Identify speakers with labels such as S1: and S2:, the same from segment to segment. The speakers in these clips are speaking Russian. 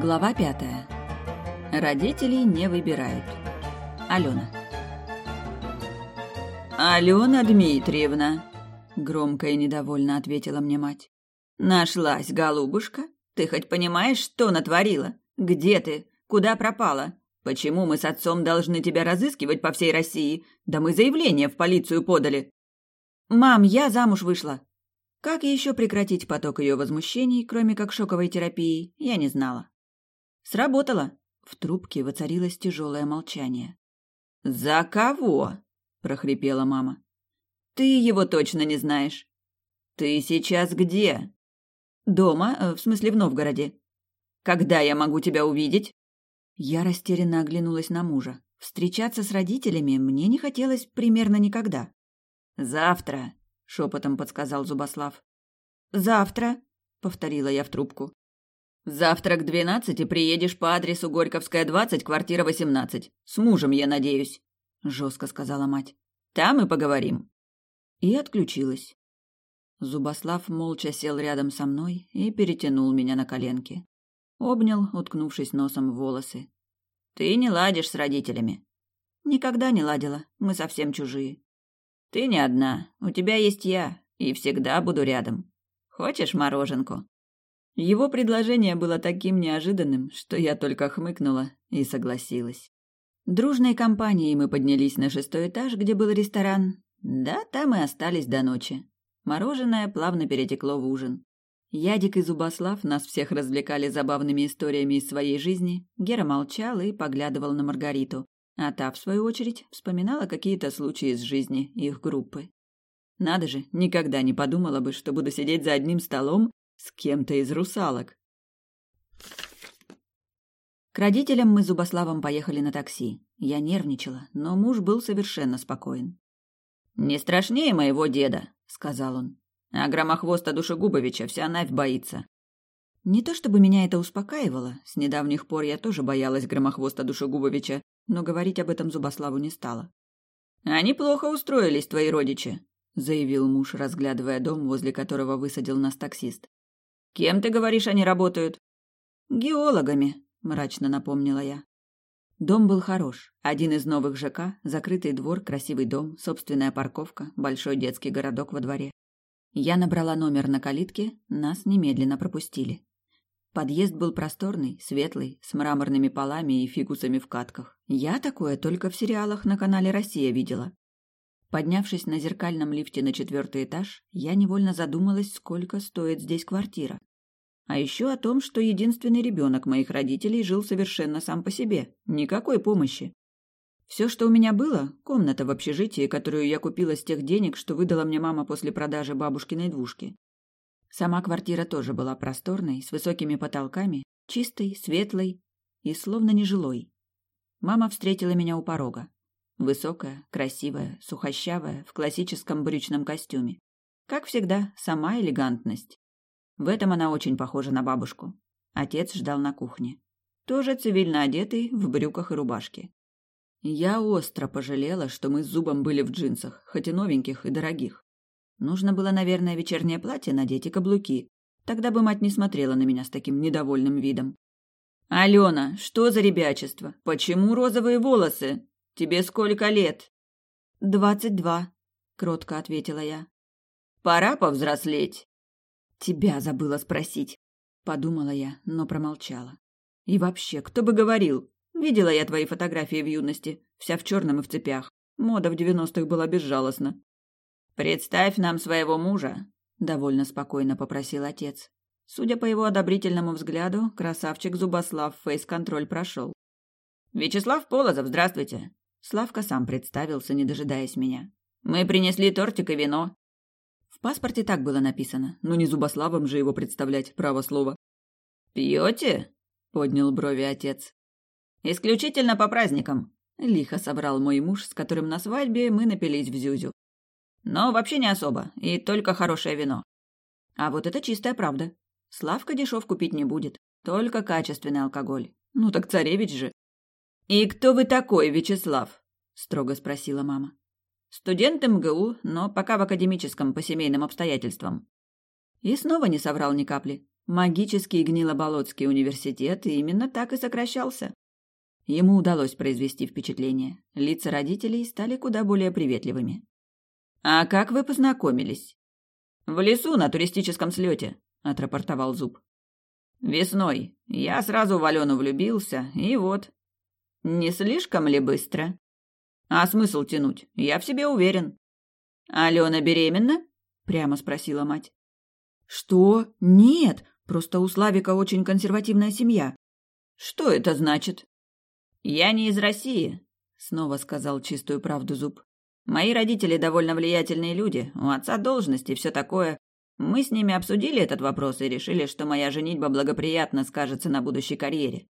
S1: Глава пятая. Родители не выбирают. Алена.
S2: «Алена Дмитриевна!» — громко и недовольно ответила мне мать. «Нашлась, голубушка? Ты хоть понимаешь, что натворила? Где ты? Куда пропала? Почему мы с отцом должны тебя разыскивать по всей России? Да мы заявление в полицию подали!»
S1: «Мам, я замуж вышла!» Как еще прекратить поток ее возмущений, кроме как шоковой терапии, я не знала. Сработало. В трубке воцарилось тяжелое молчание.
S2: «За кого?» – прохрипела мама. «Ты его точно не знаешь. Ты сейчас где?»
S1: «Дома, э, в смысле в Новгороде».
S2: «Когда я могу тебя увидеть?»
S1: Я растерянно оглянулась на мужа. Встречаться с родителями мне не хотелось примерно никогда.
S2: «Завтра», — шепотом подсказал Зубослав.
S1: «Завтра», — повторила я в трубку.
S2: Завтра к двенадцати приедешь по адресу Горьковская, 20, квартира 18. С мужем, я надеюсь, жестко сказала мать. Там и поговорим.
S1: И отключилась. Зубослав молча сел рядом со мной и перетянул меня на коленки. Обнял, уткнувшись носом в волосы.
S2: Ты не ладишь с родителями.
S1: Никогда не ладила. Мы совсем чужие.
S2: Ты не одна. У тебя есть я, и всегда буду рядом. Хочешь мороженку?
S1: Его предложение было таким неожиданным, что я только хмыкнула и согласилась. Дружной компанией мы поднялись на шестой этаж, где был ресторан. Да, там и остались до ночи. Мороженое плавно перетекло в ужин. Ядик и Зубослав нас всех развлекали забавными историями из своей жизни. Гера молчал и поглядывал на Маргариту, а та, в свою очередь, вспоминала какие-то случаи из жизни их группы. Надо же, никогда не подумала бы, что буду сидеть за одним столом с кем-то из русалок. К родителям мы с Зубославом поехали на такси. Я нервничала, но муж был совершенно спокоен.
S2: «Не страшнее моего деда», — сказал он. «А громохвоста Душегубовича вся Навь боится».
S1: Не то чтобы меня это успокаивало, с недавних пор я тоже боялась громохвоста Душегубовича, но говорить об этом Зубославу не стала.
S2: «Они плохо устроились, твои родичи», — заявил муж, разглядывая дом, возле которого высадил нас таксист. Кем ты говоришь, они работают?
S1: Геологами, мрачно напомнила я. Дом был хорош. Один из новых ЖК, закрытый двор, красивый дом, собственная парковка, большой детский городок во дворе. Я набрала номер на калитке, нас немедленно пропустили. Подъезд был просторный, светлый, с мраморными полами и фикусами в катках. Я такое только в сериалах на канале «Россия» видела. Поднявшись на зеркальном лифте на четвертый этаж, я невольно задумалась, сколько стоит здесь квартира. А еще о том, что единственный ребенок моих родителей жил совершенно сам по себе, никакой помощи. Все, что у меня было, комната в общежитии, которую я купила с тех денег, что выдала мне мама после продажи бабушкиной двушки. Сама квартира тоже была просторной, с высокими потолками, чистой, светлой и словно нежилой. Мама встретила меня у порога. Высокая, красивая, сухощавая, в классическом брючном костюме. Как всегда, сама элегантность. В этом она очень похожа на бабушку. Отец ждал на кухне. Тоже цивильно одетый, в брюках и рубашке. Я остро пожалела, что мы с Зубом были в джинсах, хоть и новеньких и дорогих. Нужно было, наверное, вечернее платье надеть и каблуки. Тогда бы мать не смотрела на меня с таким недовольным видом.
S2: «Алена, что за ребячество? Почему розовые волосы?» Тебе сколько лет?
S1: Двадцать два, кротко ответила я.
S2: Пора повзрослеть.
S1: Тебя забыла спросить, подумала я, но промолчала. И вообще, кто бы говорил? Видела я твои фотографии в юности, вся в черном и в цепях. Мода в девяностых была безжалостна.
S2: Представь нам своего мужа,
S1: довольно спокойно попросил отец. Судя по его одобрительному взгляду, красавчик Зубослав фейс-контроль прошел.
S2: «Вячеслав Полозов, здравствуйте!»
S1: Славка сам представился, не дожидаясь меня.
S2: «Мы принесли тортик и вино».
S1: В паспорте так было написано, но не Зубославом же его представлять, право слово.
S2: «Пьете?» — поднял брови отец. «Исключительно по праздникам», — лихо собрал мой муж, с которым на свадьбе мы напились в Зюзю. «Но вообще не особо, и только хорошее вино».
S1: А вот это чистая правда. Славка дешев купить не будет, только качественный алкоголь. Ну так царевич же.
S2: «И кто вы такой, Вячеслав?» – строго спросила мама. «Студент МГУ, но пока в академическом по семейным обстоятельствам».
S1: И снова не соврал ни капли. Магический Гнилоболотский университет именно так и сокращался. Ему удалось произвести впечатление. Лица родителей стали куда более приветливыми. «А как вы познакомились?» «В лесу на туристическом слете», — отрапортовал Зуб. «Весной. Я сразу в Алену влюбился, и вот». «Не слишком ли быстро?» «А смысл тянуть? Я в себе уверен». «Алена беременна?» — прямо спросила мать. «Что? Нет, просто у Славика очень консервативная семья». «Что это значит?» «Я не из России», — снова сказал чистую правду Зуб. «Мои родители довольно влиятельные люди, у отца должности и все такое. Мы с ними обсудили этот вопрос и решили, что моя женитьба благоприятно скажется на будущей карьере».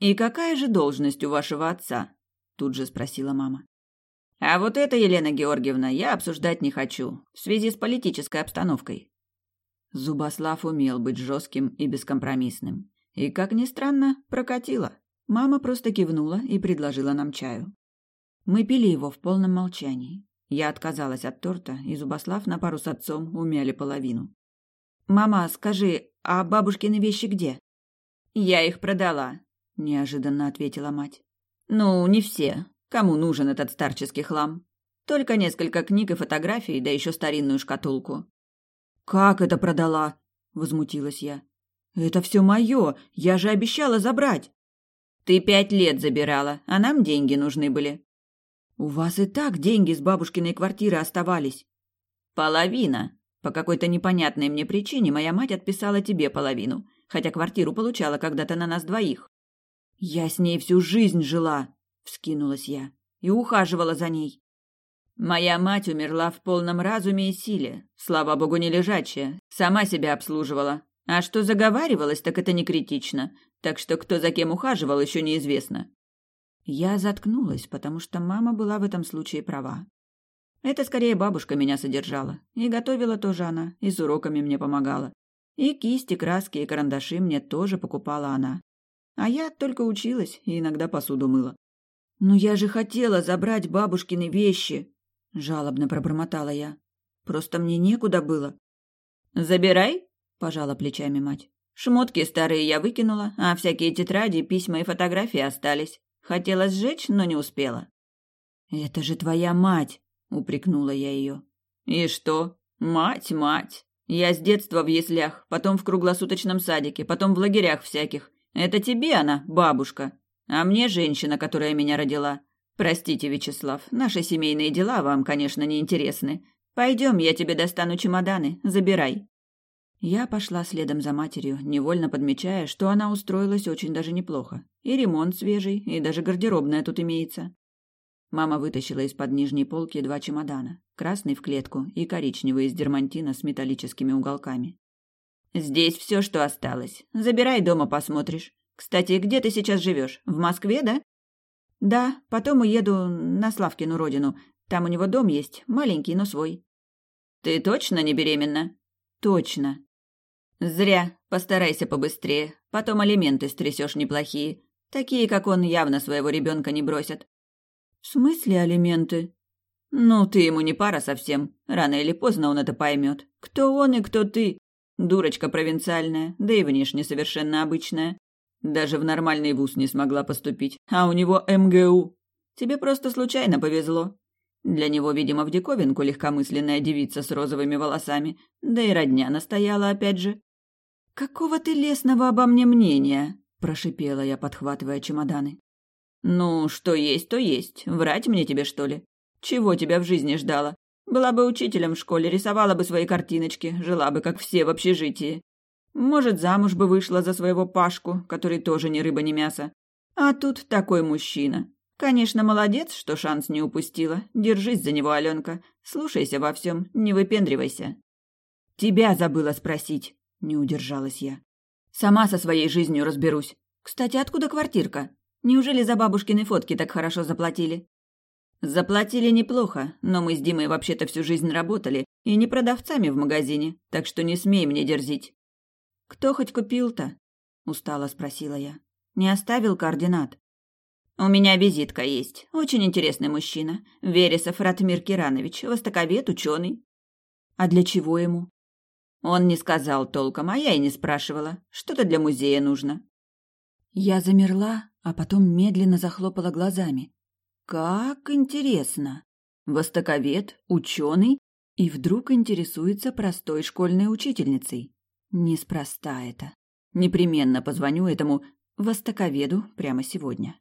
S1: «И какая же должность у вашего отца?» — тут же спросила мама. «А вот это, Елена Георгиевна, я обсуждать не хочу, в связи с политической обстановкой». Зубослав умел быть жестким и бескомпромиссным. И, как ни странно, прокатило. Мама просто кивнула и предложила нам чаю. Мы пили его в полном молчании. Я отказалась от торта, и Зубослав на пару с отцом умяли половину. «Мама, скажи, а бабушкины вещи где?» «Я их продала», — неожиданно ответила мать. «Ну, не все. Кому нужен этот старческий хлам? Только несколько книг и фотографий, да еще старинную шкатулку». «Как это продала?» — возмутилась я. «Это все мое. Я же обещала забрать». Ты пять лет забирала, а нам деньги нужны были. У вас и так деньги с бабушкиной квартиры оставались. Половина. По какой-то непонятной мне причине моя мать отписала тебе половину, хотя квартиру получала когда-то на нас двоих. Я с ней всю жизнь жила, вскинулась я, и ухаживала за ней. Моя мать умерла в полном разуме и силе, слава богу, не лежачая, сама себя обслуживала. А что заговаривалась, так это не критично так что кто за кем ухаживал, еще неизвестно. Я заткнулась, потому что мама была в этом случае права. Это скорее бабушка меня содержала. И готовила тоже она, и с уроками мне помогала. И кисти, краски и карандаши мне тоже покупала она. А я только училась и иногда посуду мыла. «Но я же хотела забрать бабушкины вещи!» — жалобно пробормотала я. «Просто мне некуда было». «Забирай!» — пожала плечами мать. Шмотки старые я выкинула, а всякие тетради, письма и фотографии остались. Хотела сжечь, но не успела. «Это же твоя мать!» — упрекнула я ее. «И что? Мать, мать! Я с детства в яслях, потом в круглосуточном садике, потом в лагерях всяких. Это тебе она, бабушка, а мне женщина, которая меня родила. Простите, Вячеслав, наши семейные дела вам, конечно, не интересны. Пойдем, я тебе достану чемоданы, забирай». Я пошла следом за матерью, невольно подмечая, что она устроилась очень даже неплохо. И ремонт свежий, и даже гардеробная тут имеется. Мама вытащила из-под нижней полки два чемодана. Красный в клетку и коричневый из дермантина с металлическими уголками. «Здесь все, что осталось. Забирай дома, посмотришь. Кстати, где ты сейчас живешь? В Москве, да?» «Да, потом уеду на Славкину родину. Там у него дом есть, маленький, но свой». «Ты точно не беременна?» «Точно», Зря. Постарайся побыстрее. Потом алименты стрясешь неплохие. Такие, как он, явно своего ребенка не бросят. В смысле алименты? Ну, ты ему не пара совсем. Рано или поздно он это поймет. Кто он и кто ты? Дурочка провинциальная, да и внешне совершенно обычная. Даже в нормальный вуз не смогла поступить. А у него МГУ. Тебе просто случайно повезло. Для него, видимо, в диковинку легкомысленная девица с розовыми волосами. Да и родня настояла опять же. «Какого ты лесного обо мне мнения?» – прошипела я, подхватывая чемоданы. «Ну, что есть, то есть. Врать мне тебе, что ли? Чего тебя в жизни ждала? Была бы учителем в школе, рисовала бы свои картиночки, жила бы, как все, в общежитии. Может, замуж бы вышла за своего Пашку, который тоже ни рыба, ни мясо. А тут такой мужчина. Конечно, молодец, что шанс не упустила. Держись за него, Аленка. Слушайся во всем, не выпендривайся. Тебя забыла спросить. Не удержалась я. Сама со своей жизнью разберусь. Кстати, откуда квартирка? Неужели за бабушкины фотки так хорошо заплатили? Заплатили неплохо, но мы с Димой вообще-то всю жизнь работали и не продавцами в магазине, так что не смей мне дерзить. Кто хоть купил-то? Устало спросила я. Не оставил координат? У меня визитка есть. Очень интересный мужчина. Вересов Ратмир Киранович, востоковед, ученый. А для чего ему?
S2: Он не сказал толком, а я и не спрашивала. Что-то для музея нужно.
S1: Я замерла, а потом медленно захлопала глазами. Как интересно. Востоковед, ученый, и вдруг интересуется простой школьной учительницей. Неспроста это. Непременно позвоню этому востоковеду прямо сегодня.